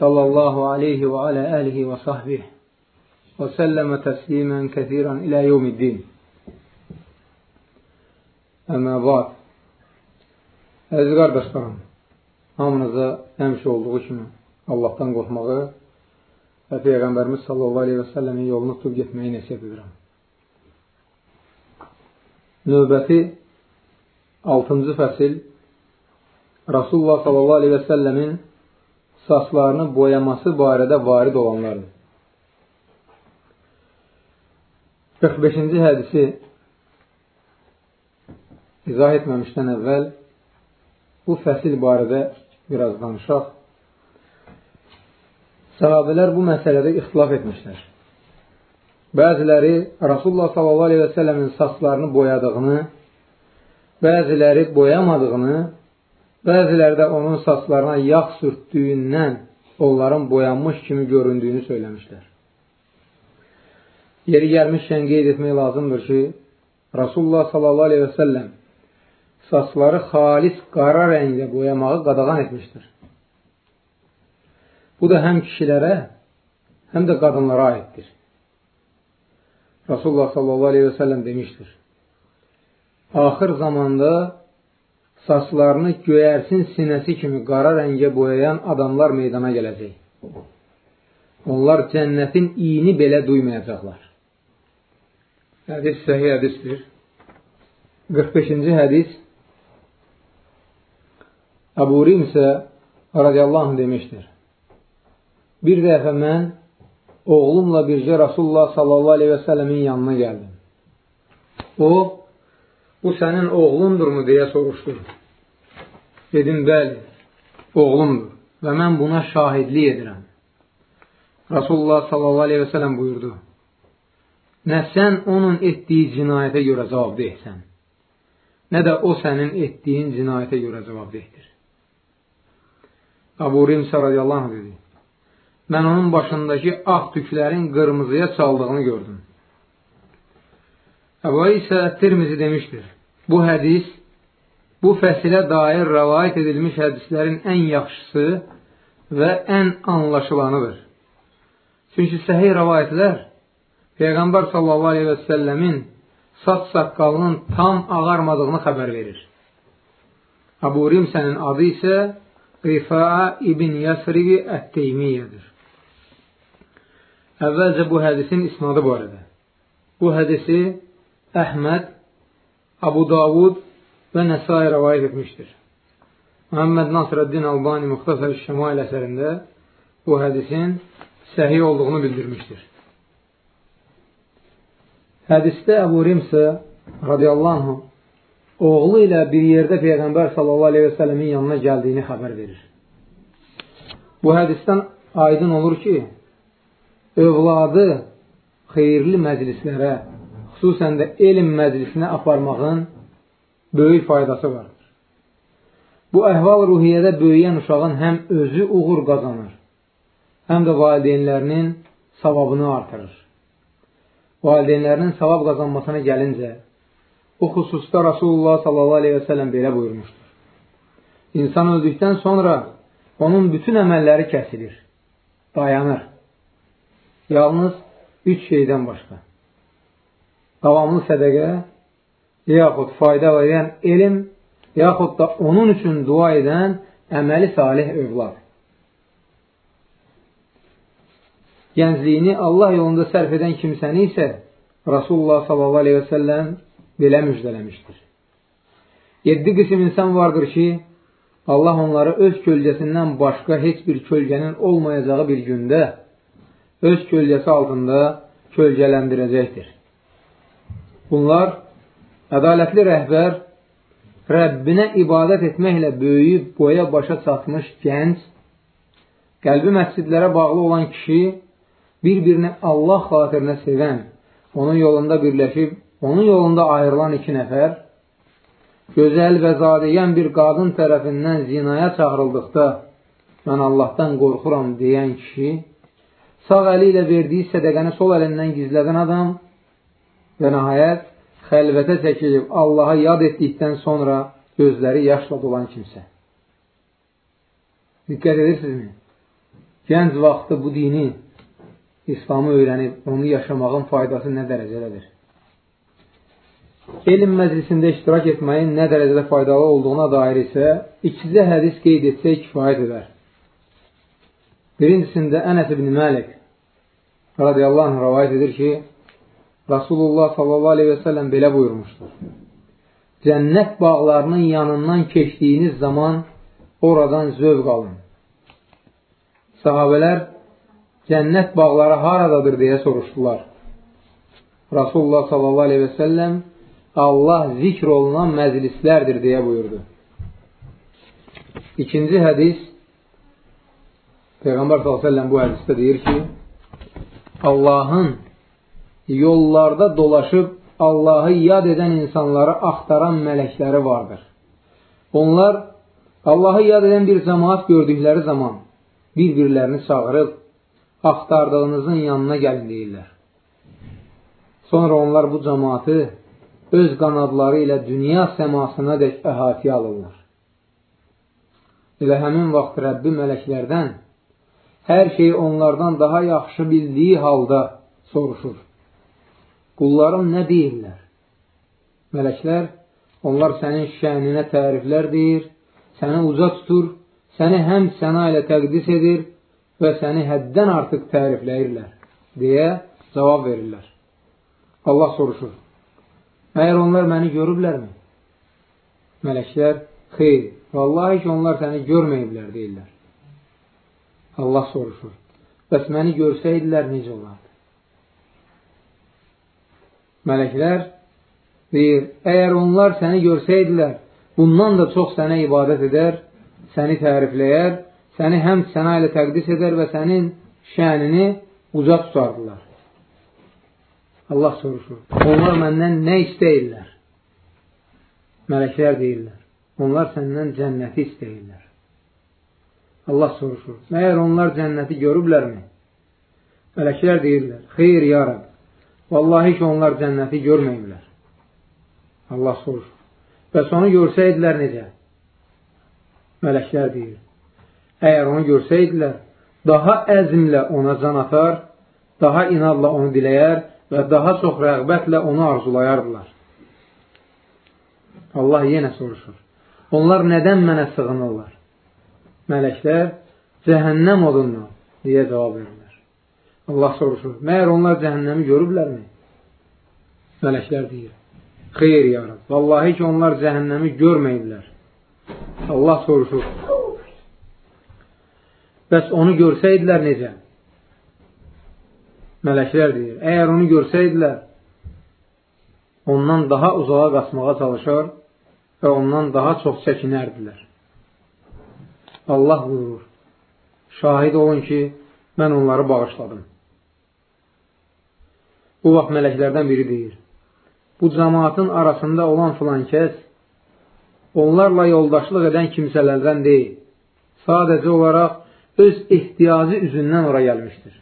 sallallahu aleyhi və alə əlihi və sahbih və səlləmə təslimən kəthirən ilə yevmiddin. Əmə bad. Əziz qardaşlarım, hamınıza həmişə olduğu kimi Allahdan qorxmağı və Peyğəmbərimiz sallallahu aleyhi və səlləmin yolunu tutub getməyi nəsib edirəm. Növbəti 6-cı fəsil Rasulullah sallallahu aleyhi və səlləmin saçlarını boyaması barədə varid olanlardır. 45-ci hədisi izah etməmişdən əvvəl bu fəsil barədə biraz danışaq. Səhabələr bu məsələdə ixtilaf etmişlər. Bəziləri Rasulullah s.a.v-in saçlarını boyadığını, bəziləri boyamadığını, bəziləri də onun saçlarına yağ sürtdüyündən onların boyanmış kimi göründüyünü söyləmişlər. Yeri gəlmişkən qeyd etmək lazımdır ki, Rasulullah s.a.v saçları xalis qara rəngdə boyamağı qadağan etmişdir. Bu da həm kişilərə, həm də qadınlara aiddir. Rasulullah s.a.v. demişdir. Axır zamanda saçlarını göyərsin sinəsi kimi qara rəngə boyayan adamlar meydana gələcək. Onlar cənnətin iyini belə duymayacaqlar. Hədis səhih hədisdir. 45-ci hədis Əbu Rimsə radiyallahu anh demişdir. Bir dəfə mən oğlumla bircə Rasulullah sallallahu aleyhi və sələmin yanına gəldim. O, bu sənin oğlundurmu deyə soruşdu. Dedim, bəli, oğlumdur və mən buna şahidlik edirəm. Rasulullah sələm buyurdu. Nə sən onun etdiyi cinayətə görə cavabdehsən, nə də o sənin etdiyin cinayətə görə cavabdehdir. Abu Rimsə radiyallahu anh dedi. Mən onun başındakı ağ tüklərin qırmızıya çaldığını gördüm. Əbu isə Tirmizi demişdir. Bu hədis, bu fəsilə dair rəvayət edilmiş hədislərin ən yaxşısı və ən anlaşılanıdır. Çünki səhih rəvayətlər Peyğəmbər sallallahu aleyhi və səlləmin saç saqqalının tam ağarmadığını xəbər verir. Əbu Rimsənin adı isə Rifa'a ibn Yasribi Ət-Teymiyyədir. Əvvəlcə bu hədisin isnadı barədə. Bu hədisi Əhməd, Abu Davud və Nəsai rəvayət etmişdir. Muhammed Nasrəddin Albani Muxtasar Şəmail əsərində bu hədisin səhiy olduğunu bildirmişdir. Hədisdə Əbu Rimsə radiyallahu anh oğlu ilə bir yerdə Peyğəmbər sələmin yanına gəldiyini xəbər verir. Bu hədisdən aydın olur ki, övladı xeyirli məclislərə, xüsusən də elm məclisinə aparmağın böyük faydası vardır. Bu əhval ruhiyyədə böyüyən uşağın həm özü uğur qazanır, həm də valideynlərinin savabını artırır. Valideynlərinin savab qazanmasına gəlincə, Bu xüsusda Rasulullah sələm belə buyurmuşdur. İnsan öldükdən sonra onun bütün əməlləri kəsilir, dayanır. Yalnız üç şeydən başqa. Davamlı sədəqə, yaxud fayda verən elm, yaxud da onun üçün dua edən əməli salih övlad. Gəncliyini Allah yolunda sərf edən kimsəni isə Rasulullah səlləm belə müjdələmişdir. Yeddi qism insan vardır ki, Allah onları öz kölgəsindən başqa heç bir kölgənin olmayacağı bir gündə öz kölgəsi altında kölgələndirəcəkdir. Bunlar ədalətli rəhbər, Rəbbinə ibadət etməklə böyüyüb boya başa çatmış gənc, qəlbi məscidlərə bağlı olan kişi bir-birini Allah xatirinə sevən, onun yolunda birləşib, onun yolunda ayrılan iki nəfər, gözəl və zadiyən bir qadın tərəfindən zinaya çağırıldıqda, mən Allahdan qorxuram deyən kişi, sağ əli ilə verdiyi sədəqəni sol əlindən gizlədən adam və nəhayət xəlvətə çəkilib Allaha yad etdikdən sonra gözləri yaşla dolan kimsə. Diqqət edirsinizmi? Gənc vaxtı bu dini, İslamı öyrənib, onu yaşamağın faydası nə dərəcədədir? Elm məclisində iştirak etməyin nə dərəcədə faydalı olduğuna dair isə ikicə hədis qeyd etsək kifayət edər. Birincisində Ənəs ibn Məlik radiyallahu anh rəvayət edir ki, Rasulullah sallallahu aleyhi və səlləm belə buyurmuşdur. Cənnət bağlarının yanından keçdiyiniz zaman oradan zövq alın. Sahabələr cənnət bağları haradadır deyə soruşdular. Rasulullah sallallahu aleyhi və səlləm Allah zikr olunan məclislərdir deyə buyurdu. İkinci hədis Peyğəmbər s.ə.v bu hədisdə deyir ki, Allahın yollarda dolaşıb Allahı yad edən insanları axtaran mələkləri vardır. Onlar Allahı yad edən bir cəmaat gördükləri zaman bir-birlərini çağırıb axtardığınızın yanına gəlin deyirlər. Sonra onlar bu cəmaatı öz qanadları ilə dünya səmasına dək əhatəyə alırlar. Elə həmin vaxt Rəbbi mələklərdən hər şeyi onlardan daha yaxşı bildiyi halda soruşur. Qullarım nə deyirlər? Mələklər, onlar sənin şəninə təriflər deyir, səni uca tutur, səni həm səna ilə təqdis edir və səni həddən artıq tərifləyirlər, deyə cavab verirlər. Allah soruşur, Məyər onlar məni görüblərmi? Mələklər, xeyr, vallahi ki, onlar səni görməyiblər, deyirlər. Allah soruşur, bəs məni görsəydilər necə olardı? Mələklər deyir, əgər onlar səni görsəydilər, bundan da çox sənə ibadət edər, səni tərifləyər, səni həm sənə ilə təqdis edər və sənin şənini uca tutardılar. Allah soruşur. Onlar məndən nə istəyirlər? Mələklər deyirlər. Onlar səndən cənnəti istəyirlər. Allah soruşur. Məyər onlar cənnəti görüblərmi? Mələklər deyirlər. Xeyr, ya Rab. Vallahi ki, onlar cənnəti görməyiblər. Allah soruşur. Bəs onu görsəydilər necə? Mələklər deyir. Əgər onu görsəydilər, daha əzmlə ona can atar, daha inadla onu diləyər və daha çox rəğbətlə onu arzulayardılar. Allah yenə soruşur. Onlar nədən mənə sığınırlar? Mələklər cəhənnəm odundan deyə cavab verirlər. Allah soruşur. Məyər onlar cəhənnəmi görüblərmi? Mələklər deyir. Xeyr, ya Rab. Vallahi ki, onlar cəhənnəmi görməyiblər. Allah soruşur. Bəs onu görsəydilər necə? Mələklər deyir, əgər onu görsəydilər, ondan daha uzağa qaçmağa çalışar və ondan daha çox çəkinərdilər. Allah buyurur, şahid olun ki, mən onları bağışladım. Bu vaxt mələklərdən biri deyir, bu cəmaatın arasında olan filan kəs, onlarla yoldaşlıq edən kimsələrdən deyil, sadəcə olaraq öz ehtiyacı üzündən ora gəlmişdir.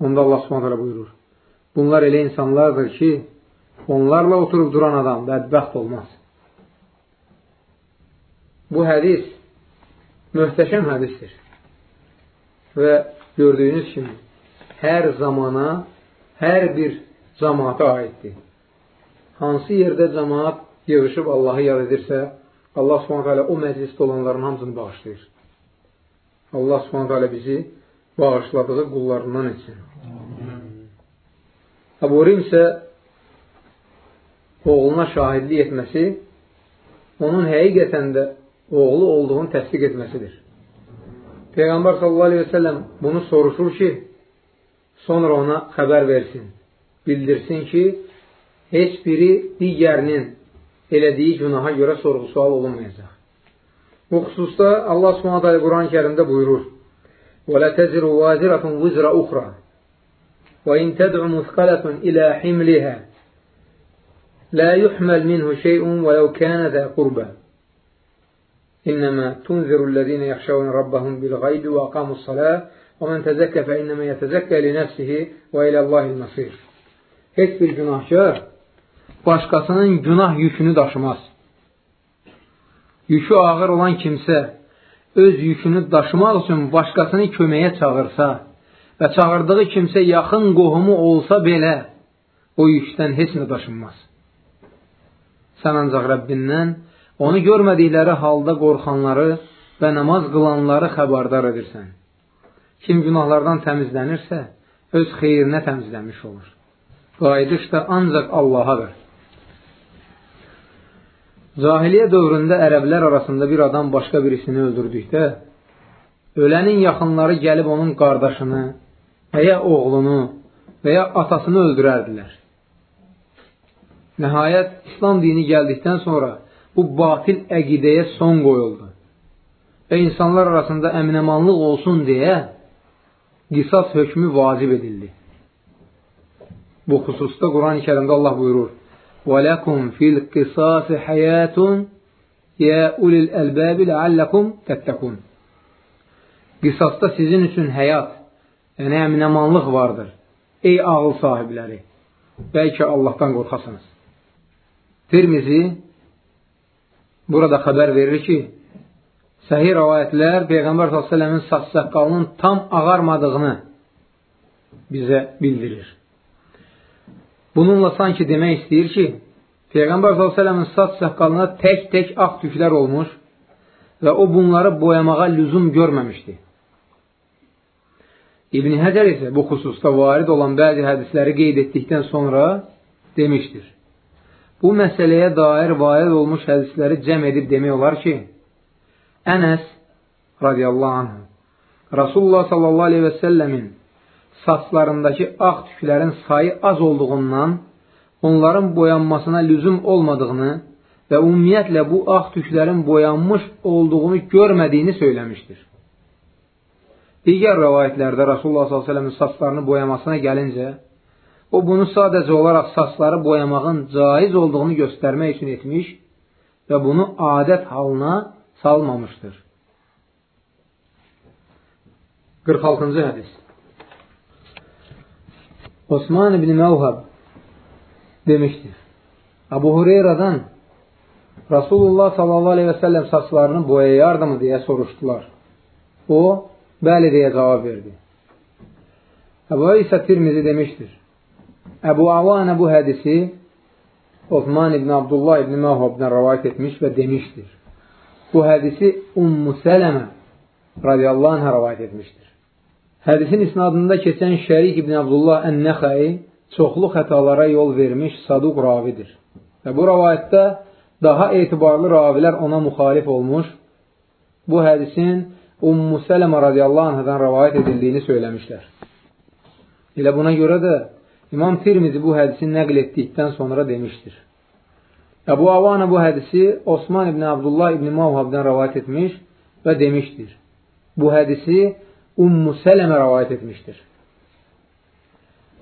Onda Allah subhanətələ buyurur. Bunlar elə insanlardır ki, onlarla oturub duran adam bədbəxt olmaz. Bu hədis möhtəşəm hədisdir. Və gördüyünüz kimi, hər zamana, hər bir cəmaata aiddir. Hansı yerdə cəmaat yığışıb Allahı yad edirsə, Allah subhanətə alə o məclisdə olanların hamısını bağışlayır. Allah subhanətə alə bizi bağışladığı qullarından etsin. Əburim isə oğluna şahidlik etməsi onun həqiqətən də oğlu olduğunu təsdiq etməsidir. Peyğəmbər sallallahu aleyhi və səlləm bunu soruşur ki, sonra ona xəbər versin, bildirsin ki, heç biri digərinin elədiyi günaha görə sorğu-sual olunmayacaq. Bu xüsusda Allah Subhanahu Quran-ı Kərimdə buyurur: "Və la taziru waziratun wizra ukhra və in tad'u muthqalatun ila himliha la yuhmal minhu shay'un və law kana za qurba." İnnəmə tunziru allazina yakhshawna rabbahum men tezekka fe innəmə yetezekka li nefsihi və ilə Allahil masir. Heç bir günahkar başqasının günah yükünü daşımaz yükü ağır olan kimsə öz yükünü daşımaq üçün başqasını köməyə çağırsa və çağırdığı kimsə yaxın qohumu olsa belə, o yükdən heç nə daşınmaz. Sən ancaq Rəbbindən onu görmədikləri halda qorxanları və namaz qılanları xəbardar edirsən. Kim günahlardan təmizlənirsə, öz xeyrinə təmizlənmiş olur. Qayıdış da ancaq Allahadır. Cahiliyə dövründə ərəblər arasında bir adam başqa birisini öldürdükdə, ölənin yaxınları gəlib onun qardaşını və ya oğlunu və ya atasını öldürərdilər. Nəhayət, İslam dini gəldikdən sonra bu batil əqidəyə son qoyuldu və insanlar arasında əminəmanlıq olsun deyə qisas hökmü vacib edildi. Bu xüsusda Quran-ı Kerimdə Allah buyurur: "Vələkum fil qisasi hayatun ya ulil albab la'allakum tattakun." Qisasda sizin üçün həyat, yəni əminəmanlıq vardır. Ey ağıl sahibləri, bəlkə Allahdan qorxasınız. Tirmizi burada xəbər verir ki, səhih rəvayətlər Peyğəmbər s.ə.v-in saç saqqalının tam ağarmadığını bizə bildirir. Bununla sanki demək istəyir ki, Peyğəmbər s.ə.v-in saç saqqalına tək-tək ağ tüklər olmuş və o bunları boyamağa lüzum görməmişdi. İbn Həcər isə bu xüsusda varid olan bəzi hədisləri qeyd etdikdən sonra demişdir. Bu məsələyə dair varid olmuş hədisləri cəm edib demək olar ki, Ənəs radiyallahu anh Rasulullah sallallahu aleyhi və səlləmin saçlarındakı ağ tüklərin sayı az olduğundan onların boyanmasına lüzum olmadığını və ümumiyyətlə bu ağ tüklərin boyanmış olduğunu görmədiyini söyləmişdir. Digər rəvayətlərdə Rasulullah s.ə.v-in saçlarını boyamasına gəlincə, o bunu sadəcə olaraq saçları boyamağın caiz olduğunu göstərmək üçün etmiş və bunu adət halına salmamışdır. 46-cı hədis Osman ibn Məvhəb demişdir. Abu Hureyradan Rasulullah sallallahu aleyhi və səlləm saçlarını boyayardı mı deyə soruşdular. O, bəli deyə cavab verdi. Əbu isə Tirmizi demişdir. Əbu Avanə bu hədisi Osman ibn Abdullah ibn Məvhəbdən rəvayət etmiş və demişdir. Bu hədisi Ummu Sələmə radiyallahu anhə rəvayət etmişdir. Hədisin isnadında keçən Şərik ibn Abdullah Ən-Nəxəi çoxlu xətalara yol vermiş saduq ravidir. Və bu rəvayətdə daha etibarlı ravilər ona müxalif olmuş, bu hədisin Ummu Sələmə radiyallahu anhədən rəvayət edildiyini söyləmişlər. Elə buna görə də İmam Tirmizi bu hədisi nəql etdikdən sonra demişdir. Əbu Avana bu hədisi Osman ibn Abdullah ibn Mavhabdan rəvayət etmiş və demişdir. Bu hədisi Ummu Sələmə rəvayət etmişdir.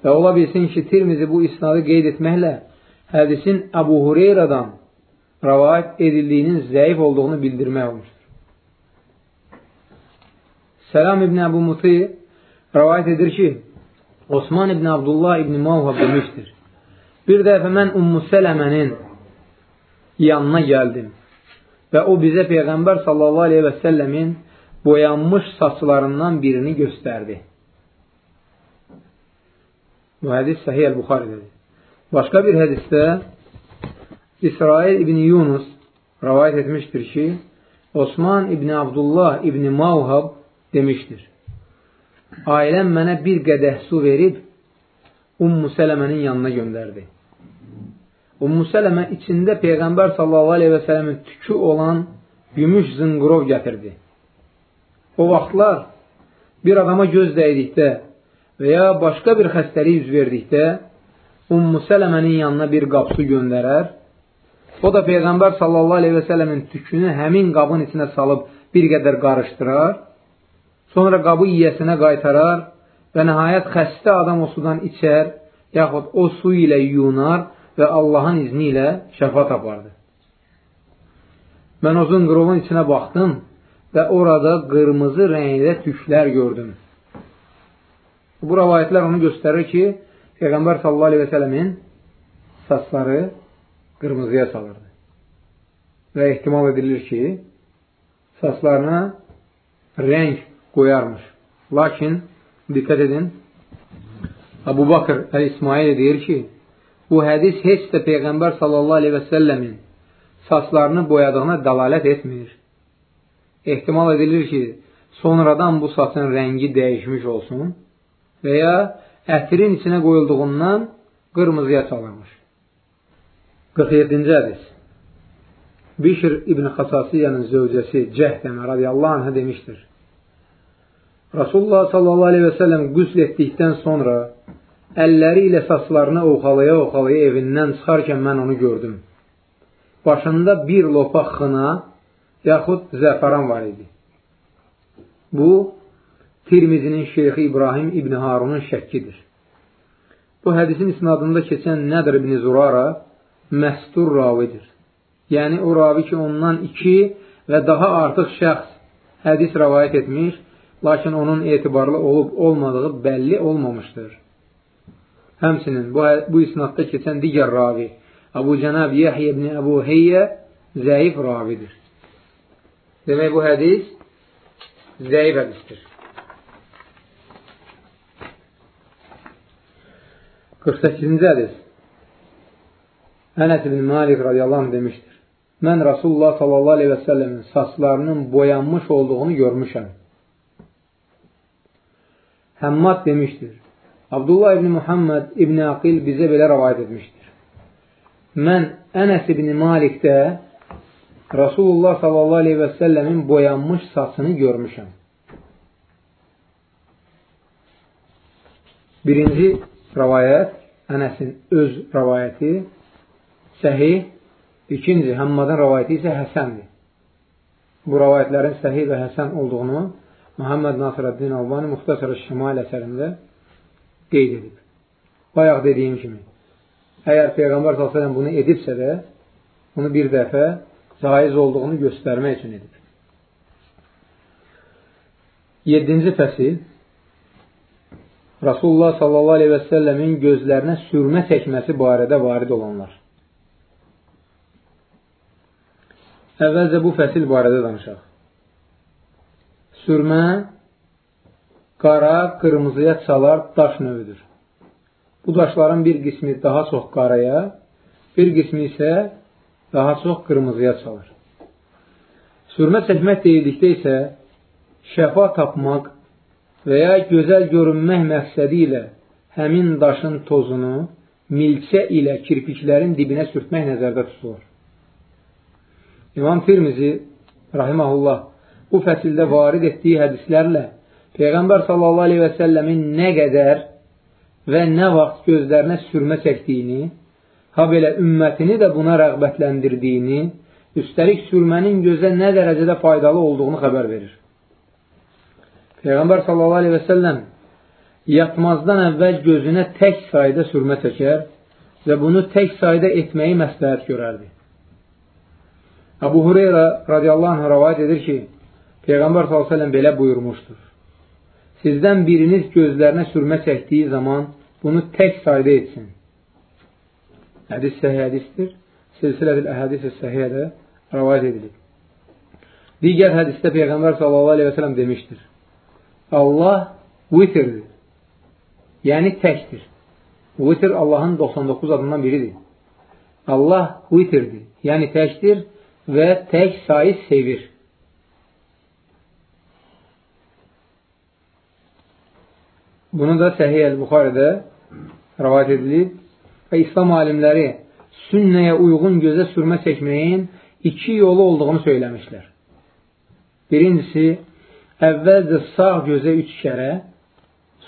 Və ola bilsin ki, Tirmizi bu isnadı qeyd etməklə hədisin Əbu Hureyradan rəvayət edildiyinin zəif olduğunu bildirmək olmuşdur. Səlam ibn Əbu Muti rəvayət edir ki, Osman ibn Abdullah ibn Mavhab demişdir. Bir dəfə mən Ummu Sələmənin yanına gəldim və o bizə Peyğəmbər sallallahu aleyhi və səlləmin boyanmış saçlarından birini göstərdi. Bu hədis Səhiyyə Buxarədədir. Başqa bir hədisdə İsrail ibn Yunus rəvayət etmişdir ki, Osman ibn Abdullah ibn Mavhab demişdir. Ailəm mənə bir qədəh su verib, Ummu Sələmənin yanına göndərdi. Ummu Sələmə içində Peyğəmbər sallallahu aleyhi və sələmin tükü olan gümüş zınqrov gətirdi. O vaxtlar bir adama göz dəydikdə və ya başqa bir xəstəlik üz verdikdə Ummu Sələmənin yanına bir qapsı göndərər O da Peyğəmbər sallallahu aleyhi və sələmin tükünü həmin qabın içinə salıb bir qədər qarışdırar, sonra qabı yiyəsinə qaytarar və nəhayət xəstə adam o sudan içər, yaxud o su ilə yunar və Allahın izni ilə şəfa tapardı. Mən o zınqırovun içinə baxdım və orada qırmızı rəngdə tüklər gördüm. Bu rəvayətlər onu göstərir ki, Peyğəmbər sallallahu aleyhi və sələmin saçları qırmızıya salırdı. Və ehtimal edilir ki, saçlarına rəng qoyarmış. Lakin, diqqət edin, Abu Bakır Əl-İsmail deyir ki, bu hədis heç də Peyğəmbər sallallahu aleyhi və səlləmin saçlarını boyadığına dalalət etmir. Ehtimal edilir ki, sonradan bu saçın rəngi dəyişmiş olsun və ya ətirin içinə qoyulduğundan qırmızıya çalırmış. 47-ci hədis Bişr İbn Xasasiyanın zövcəsi Cəhdəmə radiyallahu anhə demişdir. Rasulullah sallallahu aleyhi və səlləm qüsl etdikdən sonra əlləri ilə saçlarını oxalaya-oxalaya evindən çıxarkən mən onu gördüm. Başında bir lopa xına yaxud zəfəran var idi. Bu, Tirmizinin şeyxi İbrahim İbn Harunun şəkkidir. Bu hədisin isnadında keçən Nədir ibn Zurara məstur ravidir. Yəni, o ravi ki, ondan iki və daha artıq şəxs hədis rəvayət etmiş, lakin onun etibarlı olub-olmadığı bəlli olmamışdır. Həmsinin bu, bu isnadda keçən digər ravi Əbu Cənab Yəhyə ibn Əbu Heyyə zəif ravidir. Demək, bu hədis zəif hədisdir. 48-ci hədis Ənəs ibn Malik radiyallahu anh demişdir. Mən Rasulullah sallallahu aleyhi və səlləmin saçlarının boyanmış olduğunu görmüşəm. Həmmad demişdir. Abdullah ibn Muhammed ibn Aqil bizə belə rəvayət etmişdir. Mən Ənəs ibn Malikdə Rasulullah sallallahu aleyhi və səlləmin boyanmış saçını görmüşəm. Birinci rəvayət, Ənəsin öz rəvayəti səhih, ikinci Həmmadın rəvayəti isə həsəndir. Bu rəvayətlərin səhih və həsən olduğunu Muhammed Nasirəddin Albani Muxtasar-ı Şimal əsərində qeyd edib. Bayaq dediyim kimi, əgər Peyğəmbər s.ə.v bunu edibsə də, bunu bir dəfə caiz olduğunu göstərmək üçün edib. 7-ci fəsil Rasulullah sallallahu aleyhi və səlləmin gözlərinə sürmə çəkməsi barədə varid olanlar. Əvvəlcə bu fəsil barədə danışaq. Sürmə qara, qırmızıya çalar daş növüdür. Bu daşların bir qismi daha çox qaraya, bir qismi isə daha çox qırmızıya çalır. Sürmə çəkmək deyildikdə isə şəfa tapmaq və ya gözəl görünmək məqsədi ilə həmin daşın tozunu milçə ilə kirpiklərin dibinə sürtmək nəzərdə tutulur. İmam Tirmizi, rahiməhullah, bu fəsildə varid etdiyi hədislərlə Peyğəmbər sallallahu aleyhi və səlləmin nə qədər və nə vaxt gözlərinə sürmə çəkdiyini, ha belə ümmətini də buna rəğbətləndirdiyini, üstəlik sürmənin gözə nə dərəcədə faydalı olduğunu xəbər verir. Peyğəmbər sallallahu aleyhi və səlləm yatmazdan əvvəl gözünə tək sayda sürmə çəkər və bunu tək sayda etməyi məsləhət görərdi. Əbu Hureyra radiyallahu anh rəvayət edir ki, Peyğəmbər s.ə.v belə buyurmuşdur. Sizdən biriniz gözlərinə sürmə çəkdiyi zaman bunu tək sayda etsin. Hədis səhih hədisdir. Silsilədil əhədis-i səhiyyədə rəvayət edilib. Digər hədisdə Peyğəmbər s.a.v. demişdir. Allah vitirdir. Yəni təkdir. Vitir Allahın 99 adından biridir. Allah vitirdir. Yəni təkdir və tək sayı sevir. Bunu da Səhih əl-Buxarədə rəvayət edilib və İslam alimləri sünnəyə uyğun gözə sürmə çəkməyin iki yolu olduğunu söyləmişlər. Birincisi, əvvəlcə sağ gözə üç kərə,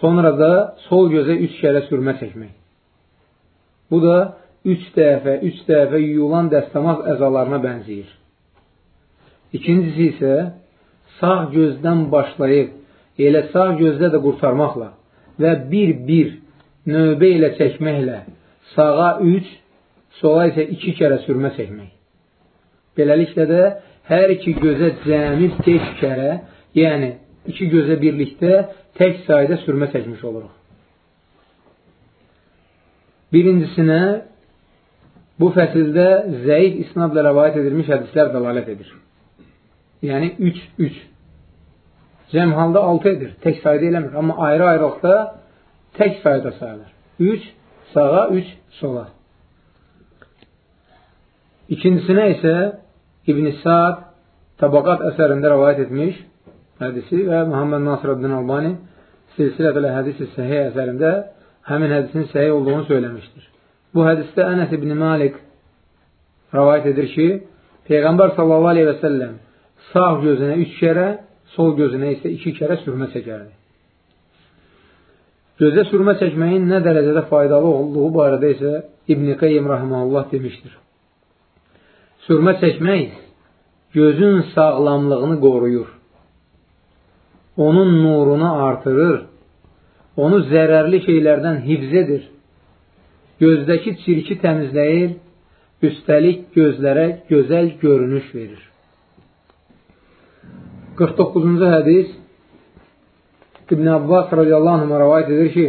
sonra da sol gözə üç kərə sürmə çəkmək. Bu da üç dəfə, üç dəfə yuyulan dəstəmaz əzalarına bənziyir. İkincisi isə sağ gözdən başlayıb, elə sağ gözdə də qurtarmaqla və bir-bir növbə ilə çəkməklə sağa üç, sola isə iki kərə sürmə çəkmək. Beləliklə də hər iki gözə cəmi beş kərə, yəni iki gözə birlikdə tək sayda sürmə çəkmiş oluruq. Birincisinə, bu fəsildə zəif isnadla rəvayət edilmiş hədislər dəlalət edir. Yəni 3-3. Cəm halda 6 edir, tək sayda eləmir. Amma ayrı-ayrılıqda tək sayda sayılır. 3 sağa, 3 sola. İkincisinə isə İbn-i Sa'd Tabaqat əsərində rəvayət etmiş hədisi və Muhammed Nasir Abdin Albani silsilətələ hədisi səhiyyə əsərində həmin hədisin səhiyyə olduğunu söyləmişdir. Bu hədisdə Ənəs ibn Malik rəvayət edir ki, Peyğəmbər sallallahu aleyhi və səlləm sağ gözünə üç kərə, sol gözünə isə iki kərə sürmə çəkərdi. Gözə sürmə çəkməyin nə dərəcədə faydalı olduğu barədə isə İbn-i Qeyyim Rahmanullah demişdir. Sürmə çəkmək gözün sağlamlığını qoruyur. Onun nurunu artırır. Onu zərərli şeylərdən hifz edir. Gözdəki çirki təmizləyir. Üstəlik gözlərə gözəl görünüş verir. 49-cu hədis İbn Abbas radiyallahu anh rəvayət edir ki,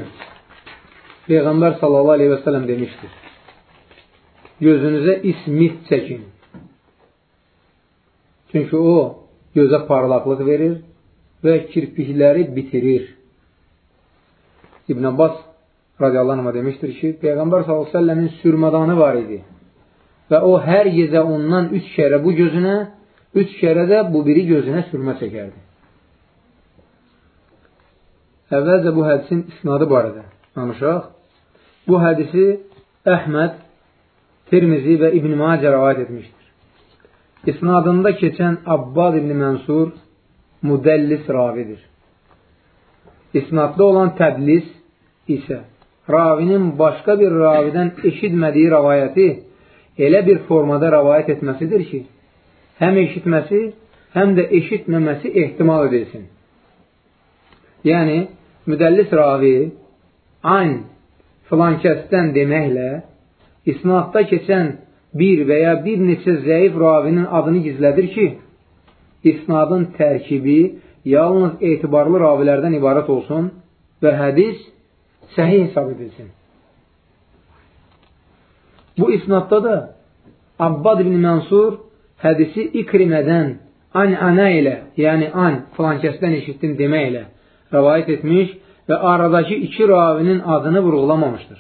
Peyğəmbər sallallahu aleyhi və sələm demişdir. Gözünüzə ismit çəkin. Çünki o gözə parlaqlıq verir və kirpikləri bitirir. İbn Abbas radiyallahu anh demişdir ki, Peyğəmbər s.ə.v-in sürmədanı var idi. Və o hər gecə ondan üç kərə bu gözünə, üç kərə də bu biri gözünə sürmə çəkərdi. Əvvəlcə bu hədisin isnadı barədə danışaq. Bu hədisi Əhməd, Tirmizi və İbn-i Macə rəvayət etmişdir. İsnadında keçən Abbad ibn Mənsur müdəllis ravidir. İsnadda olan tədlis isə ravinin başqa bir ravidən eşitmədiyi rəvayəti elə bir formada rəvayət etməsidir ki, həm eşitməsi, həm də eşitməməsi ehtimal edilsin. Yəni, müdəllis ravi ayn filan kəsdən deməklə isnadda keçən bir və ya bir neçə zəif ravinin adını gizlədir ki, isnadın tərkibi yalnız etibarlı ravilərdən ibarət olsun və hədis səhih hesab edilsin. Bu isnadda da Abbad ibn Mənsur hədisi ikrimədən an-ana ilə, yəni an filankəsdən eşitdim deməklə rəvayət etmiş və aradakı iki ravinin adını vurğulamamışdır.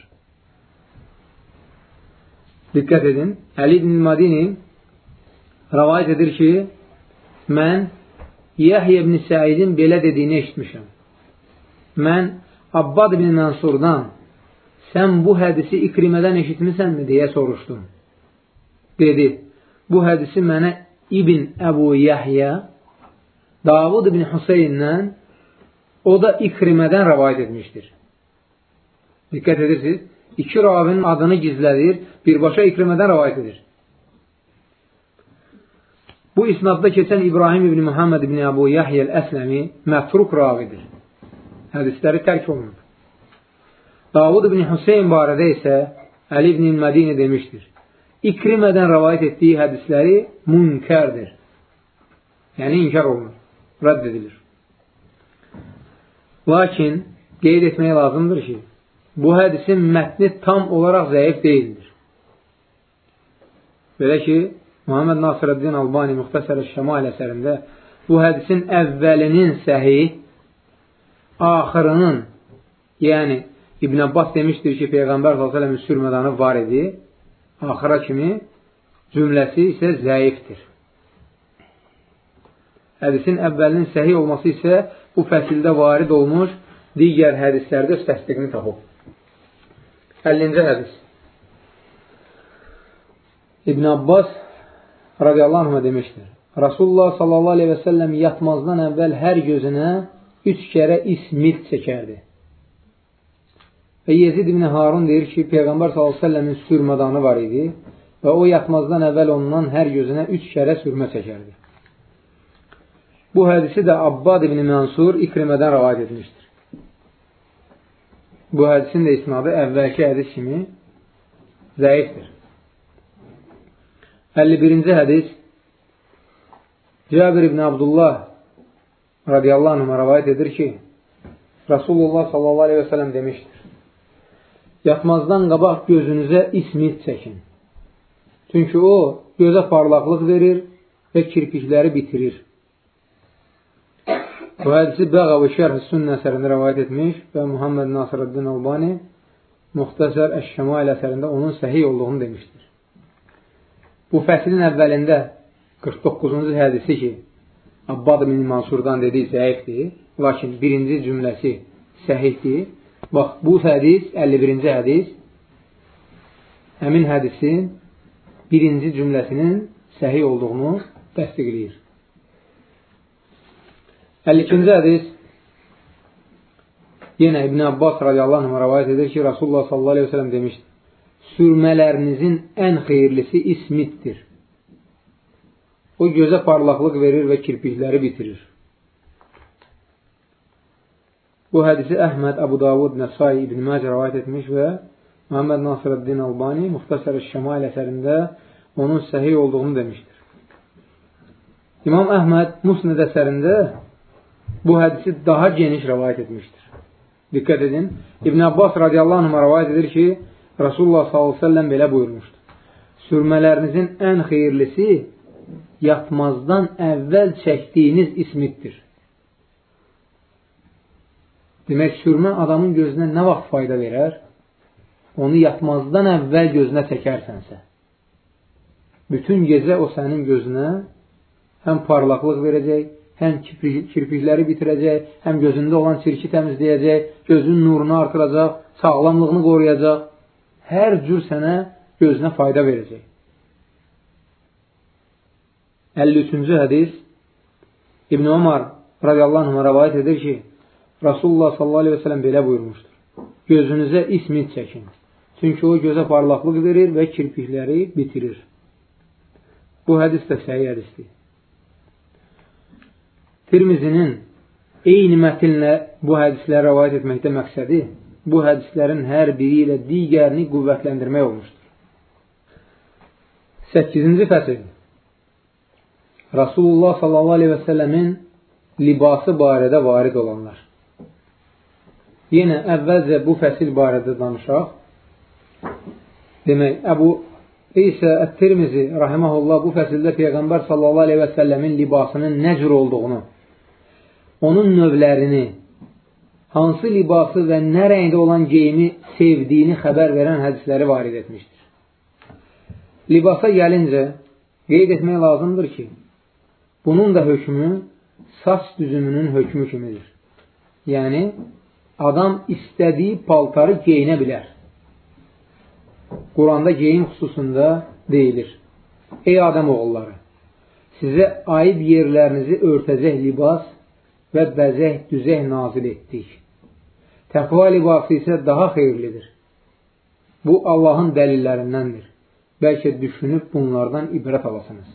Diqqət edin, Əli ibn Madini rəvayət edir ki, mən Yəhyə ibn Səidin belə dediyini eşitmişəm. Mən Abbad ibn Mənsurdan sən bu hədisi ikrimədən eşitmisənmi deyə soruşdum. Dedi, bu hədisi mənə İbn Əbu Yəhyə Davud ibn Hüseyndən o da ikrimədən rəvayət etmişdir. Diqqət edirsiniz, iki ravinin adını gizlədir, birbaşa ikrimədən rəvayət edir. Bu isnadda keçən İbrahim ibn Muhammed ibn Əbu Yahyəl Əsləmi mətruk ravidir. Hədisləri tərk olunur. Davud ibn Hüseyin barədə isə Əli ibn Mədini demişdir. İkrimədən rəvayət etdiyi hədisləri münkərdir. Yəni, inkar olunur, rədd edilir. Lakin, qeyd etmək lazımdır ki, bu hədisin mətni tam olaraq zəif deyildir. Belə ki, Muhammed Nasirəddin Albani Muxtasər Şəmal əsərində bu hədisin əvvəlinin səhi, axırının, yəni İbn Abbas demişdir ki, Peyğəmbər s.ə.v sürmədanı var idi, axıra kimi cümləsi isə zəifdir. Hədisin əvvəlinin səhi olması isə bu fəsildə varid olmuş digər hədislərdə öz təsdiqini tapıb. 50-ci hədis. İbn Abbas radiyallahu anh demişdir. Rasulullah sallallahu aleyhi və səlləm yatmazdan əvvəl hər gözünə üç kərə ismit çəkərdi. Və Yezid ibn Harun deyir ki, Peyğəmbər s.ə.v-in sürmədanı var idi və o yatmazdan əvvəl ondan hər gözünə üç kərə sürmə çəkərdi. Bu hədisi də Abbad ibn Mənsur İkrimədən rəvayət etmişdir. Bu hədisin də isnadı əvvəlki hədis kimi zəifdir. 51-ci hədis Cabir ibn Abdullah radiyallahu anh rəvayət edir ki, Rasulullah sallallahu aleyhi və sələm demişdir. Yatmazdan qabaq gözünüzə ismit çəkin. Çünki o, gözə parlaqlıq verir və kirpikləri bitirir. Bu hədisi Bəğavi Şərh-i Sünnə əsərində rəvayət etmiş və Muhammed Nasırəddin Albani Muxtəsər Əş-Şəmail əsərində onun səhih olduğunu demişdir. Bu fəslin əvvəlində 49-cu hədisi ki, Abbad bin Mansurdan dediyi zəifdir, lakin birinci cümləsi səhihdir. Bax, bu hədis, 51-ci hədis, həmin hədisin birinci cümləsinin səhi olduğunu təsdiqləyir. 52-ci hədis yenə İbn Abbas radiyallahu anh rəvayət edir ki, Rasulullah sallallahu aleyhi ve sellem demişdir, sürmələrinizin ən xeyirlisi ismitdir. O gözə parlaqlıq verir və kirpikləri bitirir. Bu hədisi Əhməd, Əbu Davud, Nəsai, İbn Məcə rəvayət etmiş və Məhəmməd Nasirəddin Albani Muxtasər-i Şəmail əsərində onun səhiy olduğunu demişdir. İmam Əhməd Musnid əsərində bu hədisi daha geniş rəvayət etmişdir. Diqqət edin, İbn Abbas radiyallahu anh rəvayət edir ki, Rasulullah s.ə.v belə buyurmuşdur. Sürmələrinizin ən xeyirlisi yatmazdan əvvəl çəkdiyiniz ismitdir. Demək, sürmə adamın gözünə nə vaxt fayda verər? Onu yatmazdan əvvəl gözünə çəkərsənsə. Bütün gecə o sənin gözünə həm parlaqlıq verəcək, həm kirpikləri bitirəcək, həm gözündə olan çirki təmizləyəcək, gözün nurunu artıracaq, sağlamlığını qoruyacaq. Hər cür sənə gözünə fayda verəcək. 53-cü hədis İbn Ömər radiyallahu anh rəvayət edir ki, Rasulullah sələm belə buyurmuşdur. Gözünüzə ismit çəkin. Çünki o gözə parlaqlıq verir və kirpikləri bitirir. Bu hədis də səhi hədisdir. Tirmizinin eyni mətinlə bu hədisləri rəvayət etməkdə məqsədi bu hədislərin hər biri ilə digərini qüvvətləndirmək olmuşdur. 8-ci fəsil Rasulullah sallallahu aleyhi və sələmin libası barədə varid olanlar. Yenə əvvəlcə bu fəsil barədə danışaq. Demək, Əbu İsə Ət-Tirmizi rahiməhullah bu fəsildə Peyğəmbər sallallahu aleyhi və səlləmin libasının nə cür olduğunu, onun növlərini, hansı libası və nə rəngdə olan geyimi sevdiyini xəbər verən hədisləri varid etmişdir. Libasa gəlincə, qeyd etmək lazımdır ki, bunun da hökmü saç düzümünün hökmü kimidir. Yəni, adam istədiyi paltarı geyinə bilər. Quranda geyim xüsusunda deyilir. Ey adam oğulları, sizə aid yerlərinizi örtəcək libas və bəzək düzək nazil etdik. Təqva libası isə daha xeyirlidir. Bu, Allahın dəlillərindəndir. Bəlkə düşünüb bunlardan ibrət alasınız.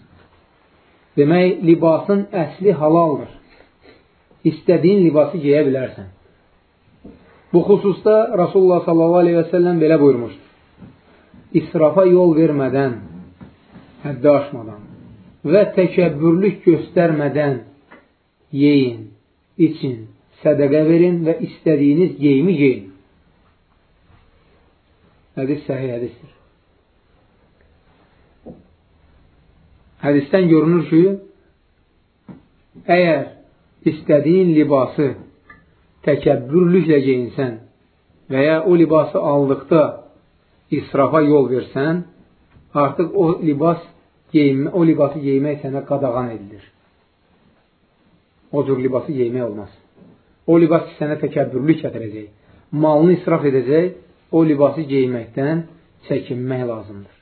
Demək, libasın əsli halaldır. İstədiyin libası geyə bilərsən. Bu xüsusda Rasulullah sallallahu aleyhi və səlləm belə buyurmuşdur. İsrafa yol vermədən, həddi aşmadan və təkəbbürlük göstərmədən yeyin, için, sədəqə verin və istədiyiniz geyimi geyin. Hədis səhih hədisdir. Hədisdən görünür ki, əgər istədiyin libası təkəbbürlüklə geyinsən və ya o libası aldıqda israfa yol versən, artıq o libas geyinmə, o libası geymək sənə qadağan edilir. O cür libası geymək olmaz. O libas sənə təkəbbürlük gətirəcək, malını israf edəcək, o libası geyməkdən çəkinmək lazımdır.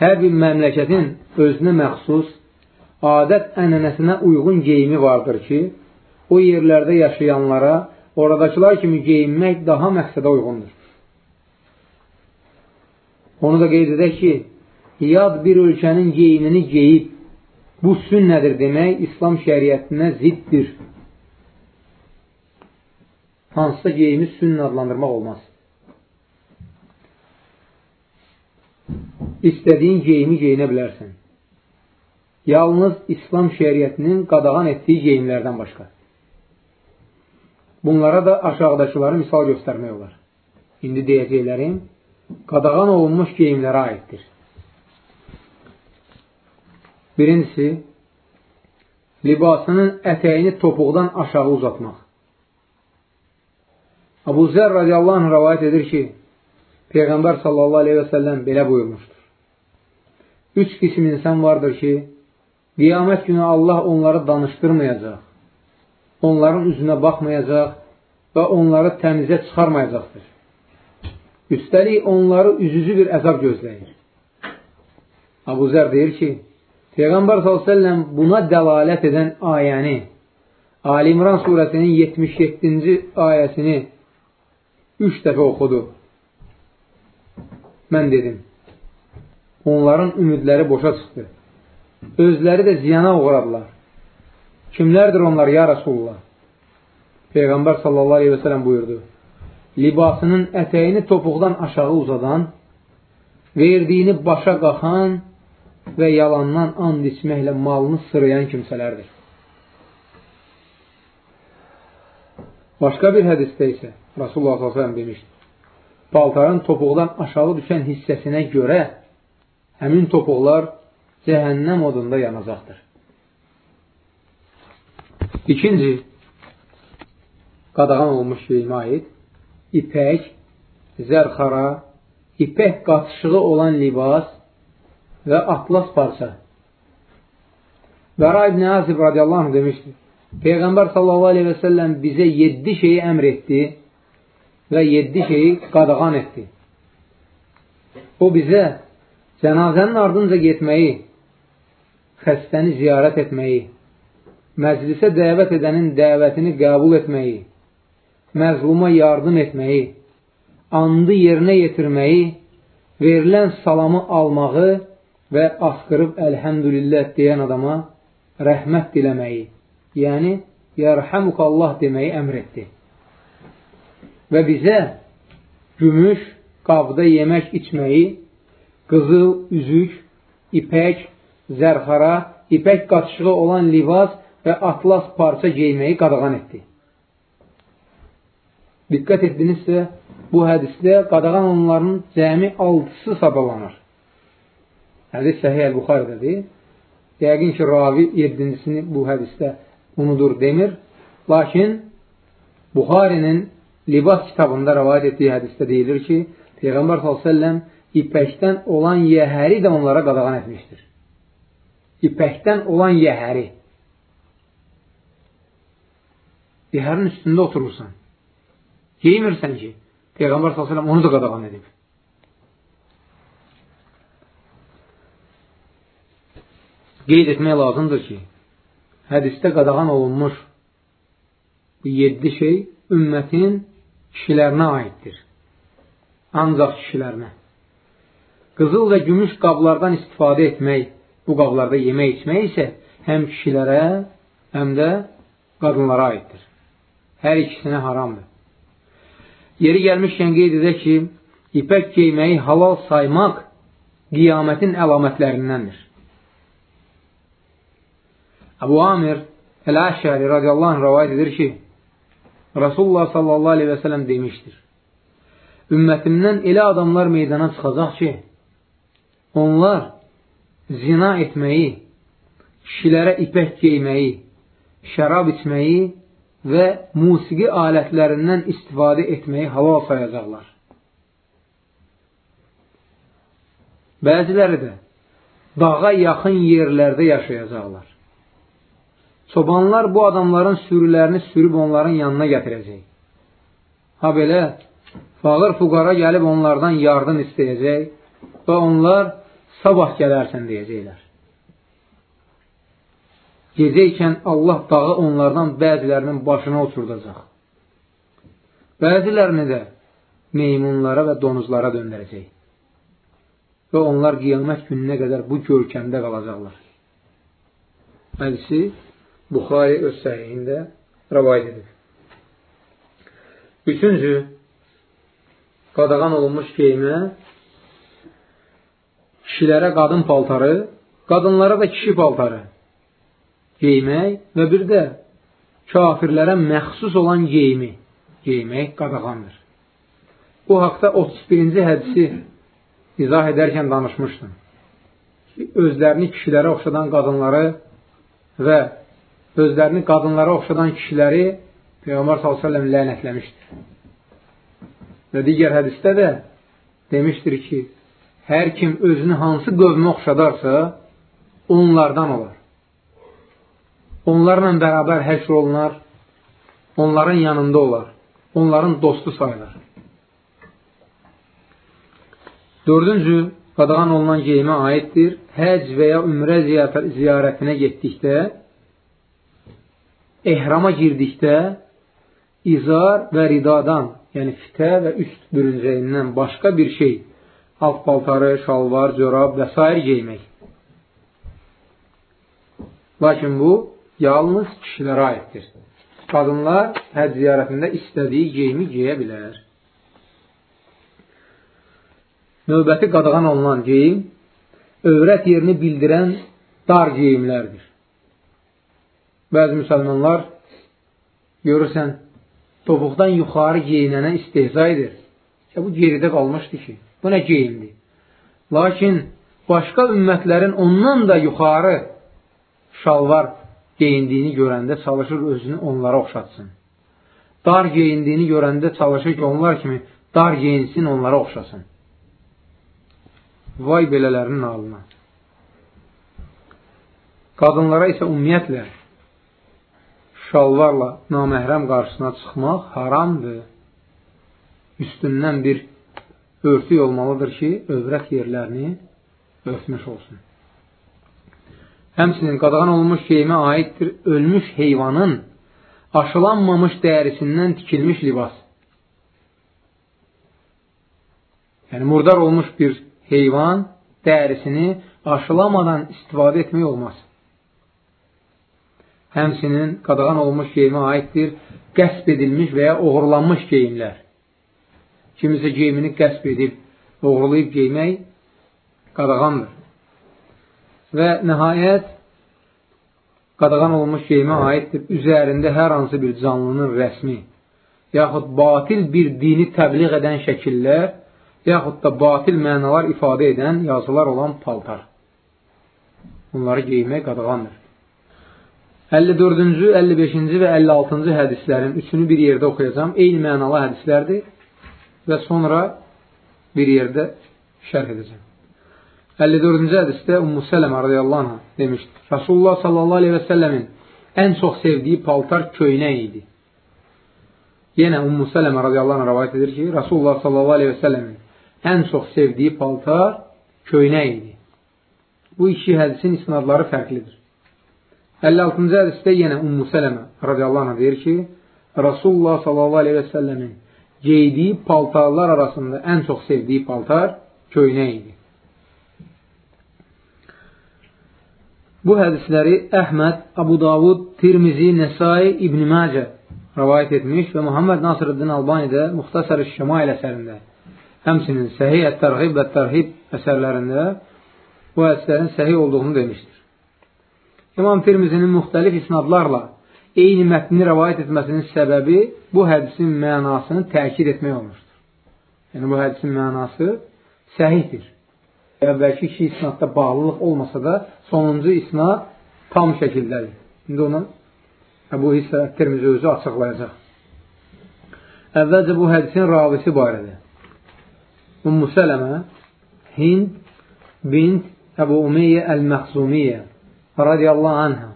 Hər bir məmləkətin özünə məxsus adət ənənəsinə uyğun geyimi vardır ki, o yerlərdə yaşayanlara oradakılar kimi geyinmək daha məqsədə uyğundur. Onu da qeyd edək ki, yad bir ölkənin geyimini geyib, bu sünnədir demək, İslam şəriətinə ziddir. Hansısa geyimi sünnə adlandırmaq olmaz. İstədiyin geyimi geyinə bilərsən. Yalnız İslam şəriətinin qadağan etdiyi geyimlərdən başqa. Bunlara da aşağıdakıları misal göstərmək olar. İndi deyəcəklərim qadağan olunmuş geyimlərə aiddir. Birincisi, libasının ətəyini topuqdan aşağı uzatmaq. Abu Zər radiyallahu anh rəvayət edir ki, Peyğəmbər sallallahu aleyhi və səlləm belə buyurmuşdur. Üç qisim insan vardır ki, qiyamət günü Allah onları danışdırmayacaq, onların üzünə baxmayacaq və onları təmizə çıxarmayacaqdır. Üstəlik, onları üzücü bir əzab gözləyir. Abu Zər deyir ki, Peyğəmbər s.ə.v buna dəlalət edən ayəni, Ali İmran surəsinin 77-ci ayəsini üç dəfə oxudu. Mən dedim, onların ümidləri boşa çıxdı. Özləri də ziyana uğradılar. Kimlərdir onlar, ya Rasulullah? Peyğəmbər sallallahu aleyhi və sələm buyurdu. Libasının ətəyini topuqdan aşağı uzadan, verdiyini başa qaxan və yalandan and içməklə malını sırıyan kimsələrdir. Başqa bir hədisdə isə Rasulullah s.ə.v demişdir. Paltarın topuqdan aşağı düşən hissəsinə görə həmin topuqlar cəhənnəm odunda yanacaqdır. İkinci, qadağan olmuş geyimə aid ipək, zərxara, ipək qatışığı olan libas və atlas parça. Bəra ibn Azib radiyallahu anh demişdir. Peyğəmbər sallallahu aleyhi və səlləm bizə yeddi şeyi əmr etdi və yeddi şeyi qadağan etdi. O bizə cənazənin ardınca getməyi, xəstəni ziyarət etməyi, məclisə dəvət edənin dəvətini qəbul etməyi, məzluma yardım etməyi, andı yerinə yetirməyi, verilən salamı almağı və asqırıb əlhəmdülillah deyən adama rəhmət diləməyi, yəni yərhəmukallah deməyi əmr etdi. Və bizə gümüş qabda yemək içməyi, qızıl, üzük, ipək, zərxara, ipək qaçışığı olan livas və atlas parça geyməyi qadağan etdi. Diqqət etdinizsə, bu hədisdə qadağan onların cəmi altısı sadalanır. Hədis Səhih Əl-Buxarədədir. Yəqin ki, ravi yedincisini bu hədisdə unudur demir. Lakin Buxarinin libas kitabında rəvayət etdiyi hədisdə deyilir ki, Peyğəmbər s.ə.v ipəkdən olan yəhəri də onlara qadağan etmişdir. İpəkdən olan yəhəri. Yəhərin üstündə oturursan. Geymirsən ki, Peyğəmbər s.ə.v onu da qadağan edib. Qeyd etmək lazımdır ki, hədisdə qadağan olunmuş bu yeddi şey ümmətin kişilərinə aiddir. Ancaq kişilərinə. Qızıl və gümüş qablardan istifadə etmək, bu qablarda yemək içmək isə həm kişilərə, həm də qadınlara aiddir. Hər ikisinə haramdır. Yeri gəlmişkən qeyd edək ki, ipək geyməyi halal saymaq qiyamətin əlamətlərindəndir. Əbu Amir Əl-Əşəri radiyallahu anh rəvayət edir ki, Rasulullah sallallahu aleyhi və sələm demişdir. Ümmətimdən elə adamlar meydana çıxacaq ki, onlar zina etməyi, kişilərə ipək geyməyi, şərab içməyi və musiqi alətlərindən istifadə etməyi halal sayacaqlar. Bəziləri də dağa yaxın yerlərdə yaşayacaqlar. Çobanlar bu adamların sürülərini sürüb onların yanına gətirəcək. Ha belə, fağır fuqara gəlib onlardan yardım istəyəcək və onlar sabah gələrsən deyəcəklər. Gecə ikən Allah dağı onlardan bəzilərinin başına oturdacaq. Bəzilərini də meymunlara və donuzlara döndərəcək. Və onlar qiyamət gününə qədər bu görkəmdə qalacaqlar. Hədisi Buxari öz səhiyində rəvayət edir. Üçüncü, qadağan olunmuş geyimə kişilərə qadın paltarı, qadınlara da kişi paltarı geymək və bir də kafirlərə məxsus olan geyimi geymək qadağandır. Bu haqda 31-ci hədisi izah edərkən danışmışdım. Özlərini kişilərə oxşadan qadınları və özlərini qadınlara oxşadan kişiləri Peyğəmbər s.ə.v lənətləmişdir. Və digər hədisdə də demişdir ki, hər kim özünü hansı qövmə oxşadarsa, onlardan olar. Onlarla bərabər həşr olunar, onların yanında olar, onların dostu sayılır. Dördüncü, qadağan olunan geyimə aiddir. Həc və ya ümrə ziyarətinə getdikdə, ehrama girdikdə, izar və ridadan yəni fitə və üst bürüncəyindən başqa bir şey, alt paltarı, şalvar, corab və s. geymək. Lakin bu, yalnız kişilərə aiddir. Qadınlar həc ziyarətində istədiyi geyimi geyə bilər. Növbəti qadağan olunan geyim, övrət yerini bildirən dar geyimlərdir. Bəzi müsəlmanlar görürsən, topuqdan yuxarı geyinənə istehza edir. Ya, bu geridə qalmışdı ki, bu nə geyimdir? Lakin başqa ümmətlərin ondan da yuxarı şalvar geyindiyini görəndə çalışır özünü onlara oxşatsın. Dar geyindiyini görəndə çalışır ki, onlar kimi dar geyinsin, onlara oxşasın. Vay belələrinin alına. Qadınlara isə ümumiyyətlə şalvarla naməhrəm qarşısına çıxmaq haramdır. Üstündən bir örtük olmalıdır ki, övrət yerlərini örtmüş olsun. Həmsinin qadağan olmuş geyimə aiddir ölmüş heyvanın aşılanmamış dərisindən tikilmiş libas. Yəni, murdar olmuş bir heyvan dərisini aşılamadan istifadə etmək olmaz. Həmsinin qadağan olmuş geyimə aiddir qəsb edilmiş və ya oğurlanmış geyimlər. Kimisə geyimini qəsb edib, oğurlayıb geymək qadağandır. Və nəhayət, qadağan olmuş geyimə aiddir üzərində hər hansı bir canlının rəsmi, yaxud batil bir dini təbliğ edən şəkillər, yaxud da batil mənalar ifadə edən yazılar olan paltar. Bunları geymək qadağandır. 54-cü, 55-ci və 56-cı hədislərin üçünü bir yerdə oxuyacam. Eyni mənalı hədislərdir və sonra bir yerdə şərh edəcəm. 54-cü hədisdə Ummu Sələmə radiyallahu anh demişdir. Rasulullah sallallahu aleyhi və səlləmin ən çox sevdiyi paltar köynək idi. Yenə Ummu Sələmə radiyallahu anh rəvayət edir ki, Rasulullah sallallahu aleyhi və səlləmin ən çox sevdiyi paltar köynək idi. Bu iki hədisin isnadları fərqlidir. 56-cı hədisdə yenə Ummu Sələmə radiyallahu anh deyir ki, Rasulullah sallallahu aleyhi və səlləmin geydiyi paltarlar arasında ən çox sevdiyi paltar köynək idi. Bu hədisləri Əhməd, Abu Davud, Tirmizi, Nəsai, İbn-i Məcə rəvayət etmiş və Muhammed Nasırıddin Albani də Muxtasar-ı Şəmail əsərində, həmsinin Səhih Ət-Tərhib və Tərhib əsərlərində bu hədislərin səhih olduğunu demişdir. İmam Tirmizinin müxtəlif isnadlarla eyni mətni rəvayət etməsinin səbəbi bu hədisin mənasını təkid etmək olmuşdur. Yəni, bu hədisin mənası səhihdir. Əvvəlki iki isnadda bağlılıq olmasa da, sonuncu isnad tam şəkildədir. İndi onu bu hissə Tirmizi özü açıqlayacaq. Əvvəlcə bu hədisin ravisi barədə. Ummu Sələmə Hind bint Əbu Umeyyə Əl-Məxzumiyyə radiyallahu anhə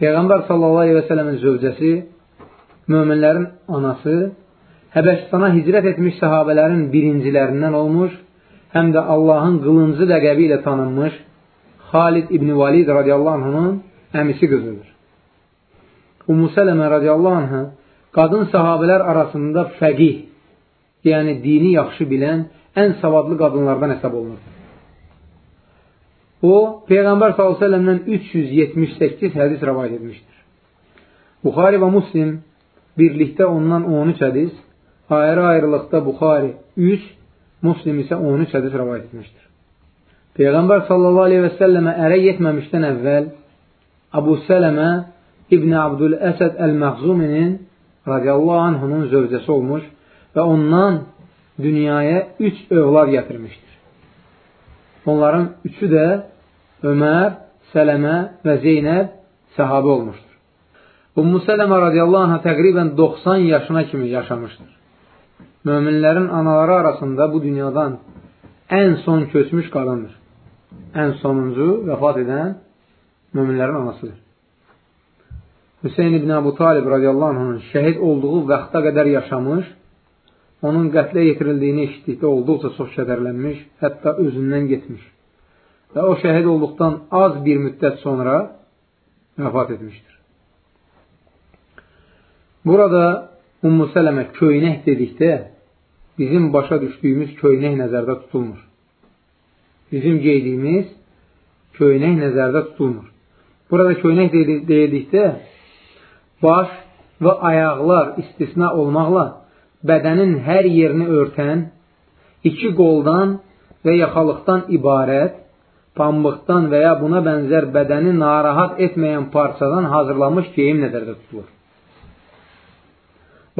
Peyğəmbər sallallahu aleyhi və sələmin zövcəsi, möminlərin anası, Həbəşistana hicrət etmiş səhabələrin birincilərindən olmuş, həm də Allahın qılıncı ləqəbi ilə tanınmış Xalid İbni Valid radiyallahu anhının əmisi qızıdır. Ummu Sələmə radiyallahu anhə qadın sahabələr arasında fəqih, yəni dini yaxşı bilən ən savadlı qadınlardan hesab olunur. O, Peyğəmbər s.ə.v-dən 378 hədis rəvayət etmişdir. Buxari və Muslim birlikdə ondan 13 hədis, ayrı-ayrılıqda Buxari 3, Muslim isə 13 hədis rəvayət etmişdir. Peyğəmbər sallallahu aleyhi və səlləmə ərə yetməmişdən əvvəl Abu Sələmə İbn Abdül Əsəd Əl-Məxzuminin radiyallahu anhunun zövcəsi olmuş və ondan dünyaya üç övlad gətirmişdir. Onların üçü də Ömər, Sələmə və Zeynəb səhabə olmuşdur. Ummu Sələmə radiyallahu anhə təqribən 90 yaşına kimi yaşamışdır. Möminlərin anaları arasında bu dünyadan ən son köçmüş qadındır. Ən sonuncu vəfat edən möminlərin anasıdır. Hüseyin ibn Əbu Talib radiyallahu anh'ın şəhid olduğu vaxta qədər yaşamış, onun qətlə yetirildiyini eşitdikdə olduqca çox kədərlənmiş, hətta özündən getmiş və o şəhid olduqdan az bir müddət sonra vəfat etmişdir. Burada Ummu Sələmə köynək dedikdə bizim başa düşdüyümüz köynək nəzərdə tutulmur. Bizim geydiyimiz köynək nəzərdə tutulmur. Burada köynək deyildikdə baş və ayaqlar istisna olmaqla bədənin hər yerini örtən, iki qoldan və yaxalıqdan ibarət, pambıqdan və ya buna bənzər bədəni narahat etməyən parçadan hazırlanmış geyim nəzərdə tutulur.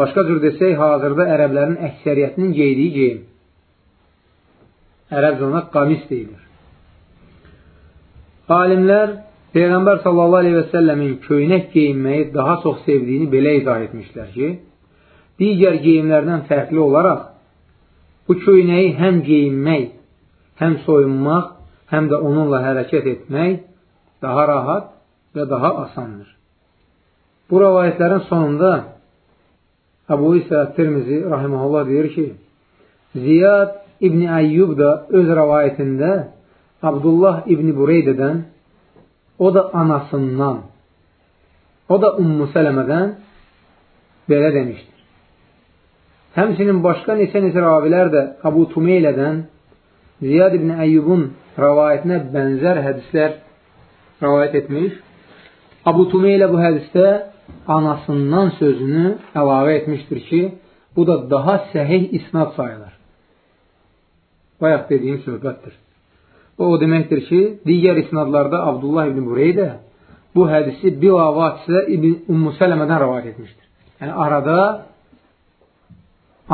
Başqa cür desək, hazırda ərəblərin əksəriyyətinin geydiyi geyim. Ərəbcə ona qamis deyilir. Alimlər Peyğəmbər sallallahu aleyhi və səlləmin köynək geyinməyi daha çox sevdiyini belə izah etmişlər ki, digər geyimlərdən fərqli olaraq bu köynəyi həm geyinmək, həm soyunmaq, həm də onunla hərəkət etmək daha rahat və daha asandır. Bu rəvayətlərin sonunda Əbu İsa Tirmizi rahiməhullah deyir ki, Ziyad İbni Əyyub da öz rəvayətində Abdullah İbni Bureydədən o da anasından, o da Ummu Sələmədən belə demişdir. Həmsinin başqa neçə-neçə ravilər də Abu Tumeylədən Ziyad ibn Əyyubun rəvayətinə bənzər hədislər rəvayət etmiş. Abu Tumeylə bu hədisdə anasından sözünü əlavə etmişdir ki, bu da daha səhih isnad sayılır. Bayaq dediyim söhbətdir. O, o deməkdir ki, digər isnadlarda Abdullah ibn Bureydə bu hədisi bilavatisə İbn Ummu Sələmədən rəvayət etmişdir. Yəni, arada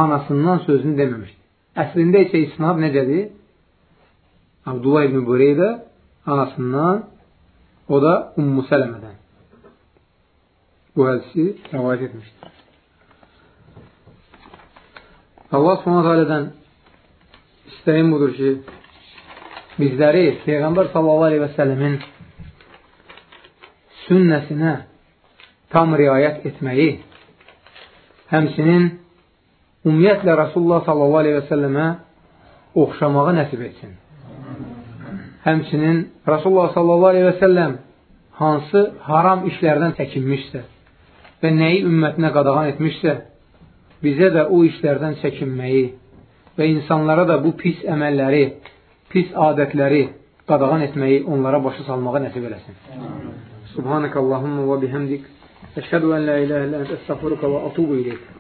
anasından sözünü deməmişdir. Əslində isə isnad necədir? Abdullah ibn Bureydə anasından, o da Ummu Sələmədən bu hədisi rəvayət etmişdir. Allah alədən istəyim budur ki, bizləri Peyğəmbər səlləmin sünnəsinə tam riayət etməyi, həmsinin ümumiyyətlə Rasulullah sallallahu aleyhi və səlləmə oxşamağı nəsib etsin. Həmsinin Rasulullah səlləm hansı haram işlərdən çəkinmişsə və nəyi ümmətinə qadağan etmişsə, bizə də o işlərdən çəkinməyi və insanlara da bu pis əməlləri pis adətləri qadağan etməyi, onlara başa salmağı nəsib eləsin. Subhanəkə Allahumma və bihəmdik. Əşhədu ən la iləhə ilə əntə əstəxfiruka və atubu iləyik.